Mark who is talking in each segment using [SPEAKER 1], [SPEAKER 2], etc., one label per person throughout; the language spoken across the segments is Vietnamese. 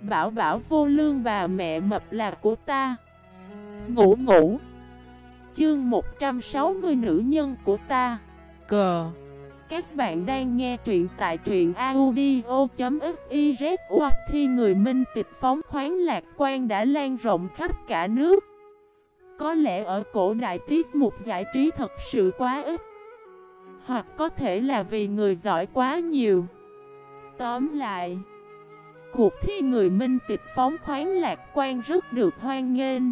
[SPEAKER 1] Bảo bảo vô lương bà mẹ mập là của ta. Ngủ ngủ. Chương 160 nữ nhân của ta. Cờ. Các bạn đang nghe truyện tại truyện audio.xyz Hoặc thi người minh tịch phóng khoáng lạc quan đã lan rộng khắp cả nước. Có lẽ ở cổ đại tiết mục giải trí thật sự quá ít Hoặc có thể là vì người giỏi quá nhiều. Tóm lại Cuộc thi người minh tịch phóng khoáng lạc quan rất được hoan nghênh.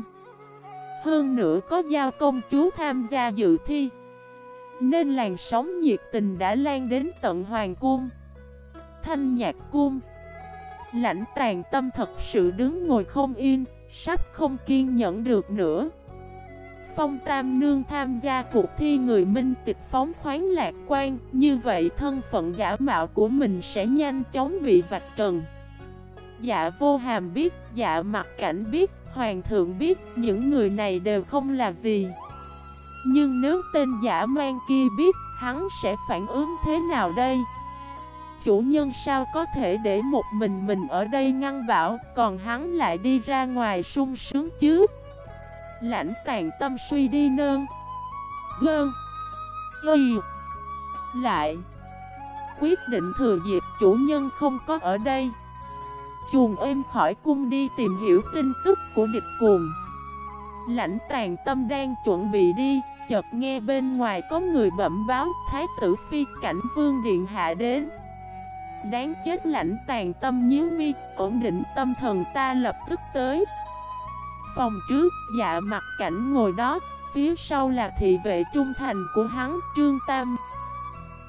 [SPEAKER 1] Hơn nữa có giao công chúa tham gia dự thi, Nên làn sóng nhiệt tình đã lan đến tận Hoàng Cung. Thanh Nhạc Cung, Lãnh tàn tâm thật sự đứng ngồi không yên, Sắp không kiên nhẫn được nữa. Phong Tam Nương tham gia cuộc thi người minh tịch phóng khoáng lạc quan, Như vậy thân phận giả mạo của mình sẽ nhanh chóng bị vạch trần. Dạ vô hàm biết, dạ mặt cảnh biết, hoàng thượng biết Những người này đều không là gì. Nhưng nếu tên giả mang kia biết, hắn sẽ phản ứng thế nào đây? Chủ nhân sao có thể để một mình mình ở đây ngăn bảo Còn hắn lại đi ra ngoài sung sướng chứ? Lãnh tàn tâm suy đi nơn. Gơn. Y. Lại. Quyết định thừa dịp chủ nhân không có ở đây. Chuồn êm khỏi cung đi tìm hiểu tin tức của địch cuồng. Lãnh tàn tâm đang chuẩn bị đi, Chợt nghe bên ngoài có người bẩm báo Thái tử phi cảnh vương điện hạ đến. Đáng chết lãnh tàn tâm nhíu mi, Ổn định tâm thần ta lập tức tới. Phòng trước dạ mặt cảnh ngồi đó, Phía sau là thị vệ trung thành của hắn, Trương Tam.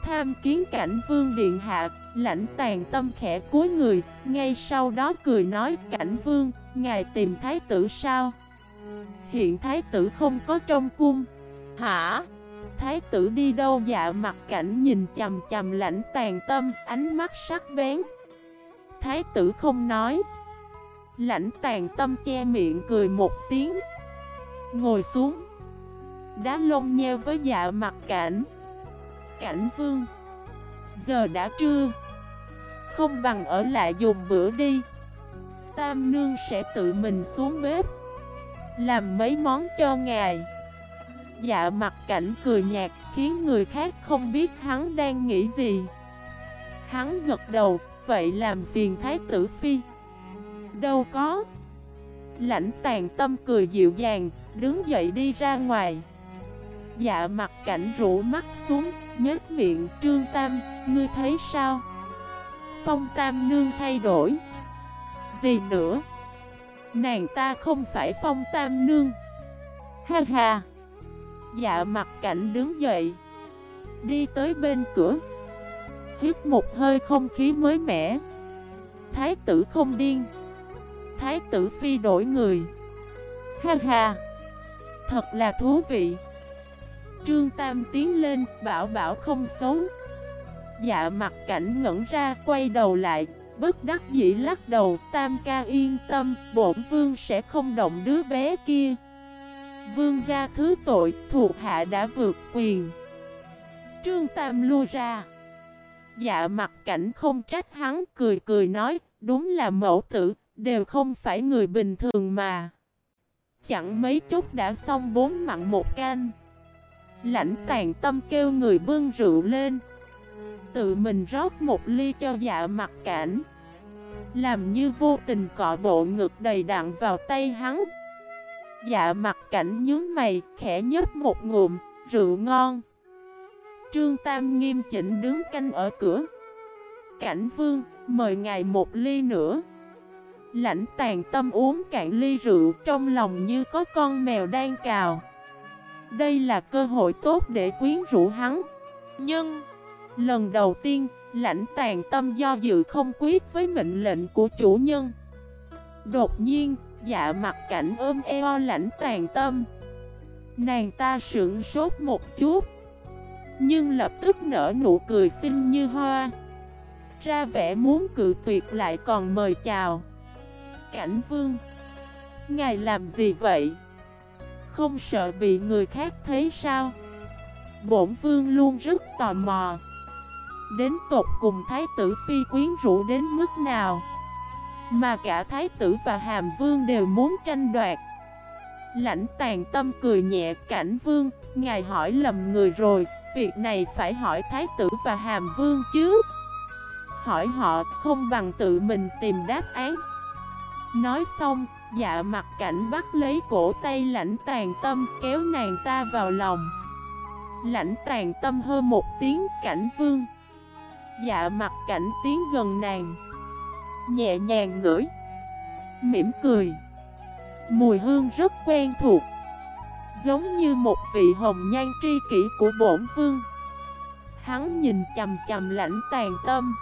[SPEAKER 1] Tham kiến cảnh vương điện hạ Lãnh tàn tâm khẽ cúi người Ngay sau đó cười nói Cảnh vương, ngài tìm thái tử sao? Hiện thái tử không có trong cung. Hả? Thái tử đi đâu? Dạ mặt cảnh nhìn chầm chầm lãnh tàn tâm Ánh mắt sắc bén. Thái tử không nói. Lãnh tàn tâm che miệng cười một tiếng. Ngồi xuống. Đá lông nheo với dạ mặt cảnh. Cảnh vương. Giờ đã trưa. Không bằng ở lại dùng bữa đi. Tam nương sẽ tự mình xuống bếp. Làm mấy món cho ngài. Dạ mặt cảnh cười nhạt Khiến người khác không biết hắn đang nghĩ gì. Hắn gật đầu, Vậy làm phiền thái tử phi. Đâu có. Lãnh tàn tâm cười dịu dàng, Đứng dậy đi ra ngoài. Dạ mặt cảnh rũ mắt xuống nhếch miệng Trương Tam, ngươi thấy sao? Phong Tam Nương thay đổi. Gì nữa? Nàng ta không phải Phong Tam Nương. Ha ha. Dạ mặt cảnh đứng dậy Đi tới bên cửa. Hít một hơi không khí mới mẻ. Thái tử không điên. Thái tử phi đổi người. Ha ha Thật là thú vị. Trương Tam tiến lên, bảo bảo không xấu. Dạ mặt cảnh ngẩn ra, quay đầu lại Bất đắc dĩ lắc đầu, Tam ca yên tâm Bổn vương sẽ không động đứa bé kia. Vương gia thứ tội, thuộc hạ đã vượt quyền. Trương Tam lui ra. Dạ mặt cảnh không trách hắn, cười cười nói Đúng là mẫu tử, đều không phải người bình thường mà. Chẳng mấy chút đã xong bốn mặn một canh. Lãnh tàn tâm kêu người bưng rượu lên. Tự mình rót một ly cho dạ mặt cảnh. Làm như vô tình cọ bộ ngực đầy đặn vào tay hắn. Dạ mặt cảnh nhướng mày, khẽ nhấp một ngụm, Rượu ngon. Trương Tam nghiêm chỉnh đứng canh ở cửa. Cảnh vương, mời ngài một ly nữa. Lãnh tàn tâm uống cạn ly rượu, Trong lòng như có con mèo đang cào đây là cơ hội tốt để quyến rũ hắn. Nhưng Lần đầu tiên Lãnh tàn tâm do dự không quyết với mệnh lệnh của chủ nhân. Đột nhiên Dạ mặt cảnh ôm eo lãnh tàn tâm. Nàng ta sững sốt một chút Nhưng lập tức nở nụ cười xinh như hoa. Ra vẻ muốn cự tuyệt lại còn mời chào. Cảnh vương Ngài làm gì vậy? Không sợ bị người khác thấy sao? Bổn vương luôn rất tò mò. Đến tột cùng thái tử phi quyến rũ đến mức nào? Mà cả Thái tử và Hàm Vương đều muốn tranh đoạt. Lãnh tàn tâm cười nhẹ, cảnh vương, Ngài hỏi lầm người rồi, Việc này phải hỏi Thái tử và Hàm Vương chứ. Hỏi họ không bằng tự mình tìm đáp án. Nói xong Dạ mặt cảnh bắt lấy cổ tay lãnh tàn tâm Kéo nàng ta vào lòng. Lãnh tàn tâm hơ một tiếng cảnh vương. Dạ mặt cảnh tiến gần nàng. Nhẹ nhàng ngửi. Mỉm cười. Mùi hương rất quen thuộc. Giống như một vị hồng nhan tri kỷ của bổn vương. Hắn nhìn chầm chầm lãnh tàn tâm.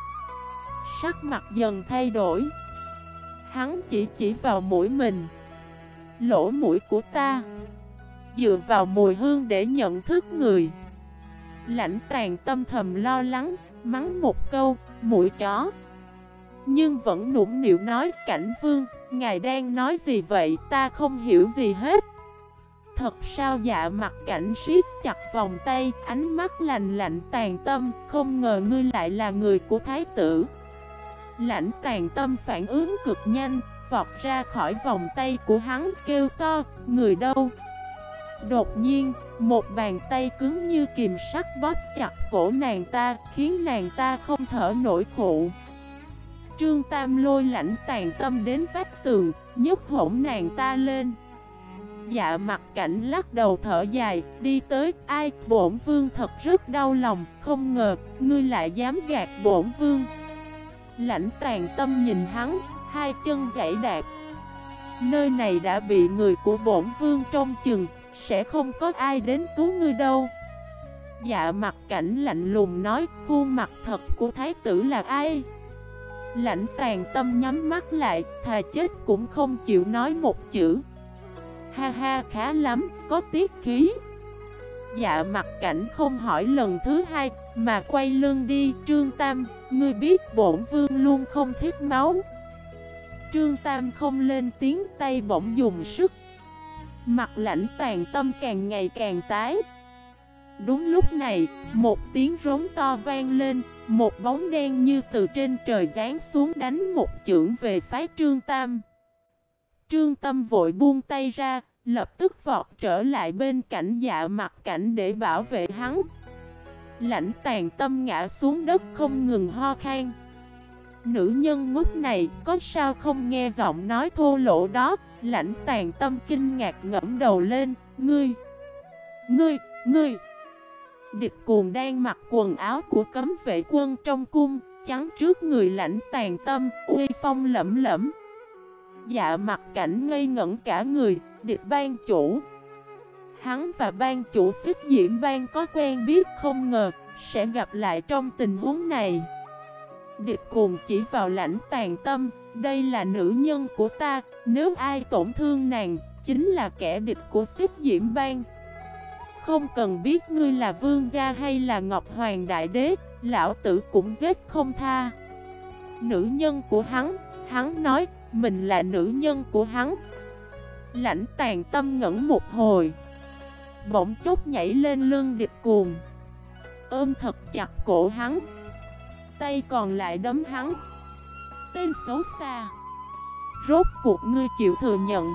[SPEAKER 1] Sắc mặt dần thay đổi. Hắn chỉ chỉ vào mũi mình. Lỗ mũi của ta. Dựa vào mùi hương để nhận thức người. Lãnh tàn tâm thầm lo lắng, Mắng một câu, Mũi chó. Nhưng vẫn nũng nịu nói, Cảnh vương, Ngài đang nói gì vậy? Ta không hiểu gì hết. Thật sao dạ mặt cảnh siết chặt vòng tay, Ánh mắt lạnh lạnh tàn tâm, Không ngờ ngươi lại là người của thái tử. Lãnh tàn tâm phản ứng cực nhanh, Vọt ra khỏi vòng tay của hắn, kêu to, Người đâu? Đột nhiên, Một bàn tay cứng như kìm sắt bóp chặt cổ nàng ta, Khiến nàng ta không thở nổi khụ. Trương Tam lôi lãnh tàn tâm đến vách tường, nhấc hổn nàng ta lên. Dạ mặt cảnh lắc đầu thở dài, Đi tới, ai? Bổn vương thật rất đau lòng, Không ngờ, ngươi lại dám gạt bổn vương. Lãnh tàn tâm nhìn hắn, Hai chân giải đạt Nơi này đã bị người của bổn vương trong chừng, Sẽ không có ai đến cứu ngươi đâu. Dạ mặt cảnh lạnh lùng nói, Khuôn mặt thật của thái tử là ai? Lãnh tàn tâm nhắm mắt lại, Thà chết cũng không chịu nói một chữ. Ha ha, khá lắm, Có tiết khí. Dạ mặt cảnh không hỏi lần thứ hai mà quay lưng đi Trương Tam Ngươi biết bổn vương luôn không thiết máu. Trương Tam không lên tiếng tay bỗng dùng sức. Mặt lãnh tàn tâm càng ngày càng tái. Đúng lúc này, một tiếng rống to vang lên Một bóng đen như từ trên trời giáng xuống đánh một chưởng về phái Trương Tam. Trương Tâm vội buông tay ra, lập tức vọt trở lại bên cạnh dạ mặt cảnh để bảo vệ hắn. Lãnh tàn tâm ngã xuống đất không ngừng ho khan. Nữ nhân ngốc này có sao không nghe giọng nói thô lỗ đó? Lãnh tàn tâm kinh ngạc ngẫm đầu lên. Ngươi Ngươi Ngươi. Địch cuồng đang mặc quần áo của cấm vệ quân trong cung, Chắn trước người lãnh tàn tâm, Uy phong lẫm lẫm. Dạ mặt cảnh ngây ngẩn cả người, Địch ban chủ. Hắn và ban chủ xích diễm ban có quen biết không ngờ Sẽ gặp lại trong tình huống này. Địch cuồng chỉ vào lãnh tàn tâm, Đây là nữ nhân của ta, Nếu ai tổn thương nàng, Chính là kẻ địch của xích diễm ban Không cần biết ngươi là vương gia hay là ngọc hoàng đại đế, Lão tử cũng giết không tha. Nữ nhân của hắn Hắn nói, mình là nữ nhân của hắn. Lãnh tàn tâm ngẩn một hồi. Bỗng chốc nhảy lên lưng địch cuồng. Ôm thật chặt cổ hắn. Tay còn lại đấm hắn. Tên xấu xa. Rốt cuộc ngươi chịu thừa nhận.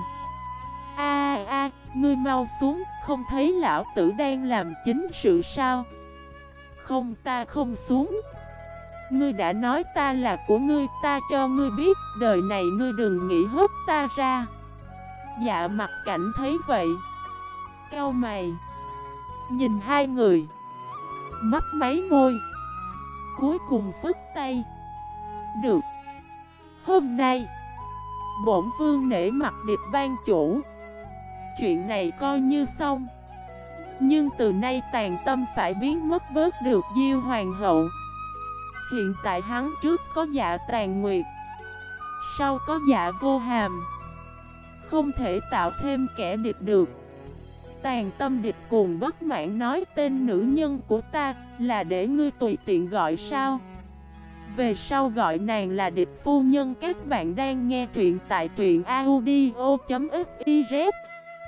[SPEAKER 1] A a, ngươi mau xuống, Không thấy lão tử đang làm chính sự sao? Không, ta không xuống. Ngươi đã nói ta là của ngươi, Ta cho ngươi biết, Đời này ngươi đừng nghĩ hất ta ra. Dạ mặt cảnh thấy vậy. Cao mày. Nhìn hai người. Mắt máy môi. Cuối cùng phức tay. Được. Hôm nay, Bổn vương nể mặt điệp ban chủ. Chuyện này coi như xong. Nhưng từ nay tàn tâm phải biến mất bớt được Diêu Hoàng hậu. Hiện tại hắn trước có dạ tàn nguyệt, Sau có dạ vô hàm. Không thể tạo thêm kẻ địch được. Tàn tâm địch cuồng bất mãn nói tên nữ nhân của ta Là để ngươi tùy tiện gọi sao? Về sau gọi nàng là địch phu nhân, Các bạn đang nghe truyện tại truyện audio.fif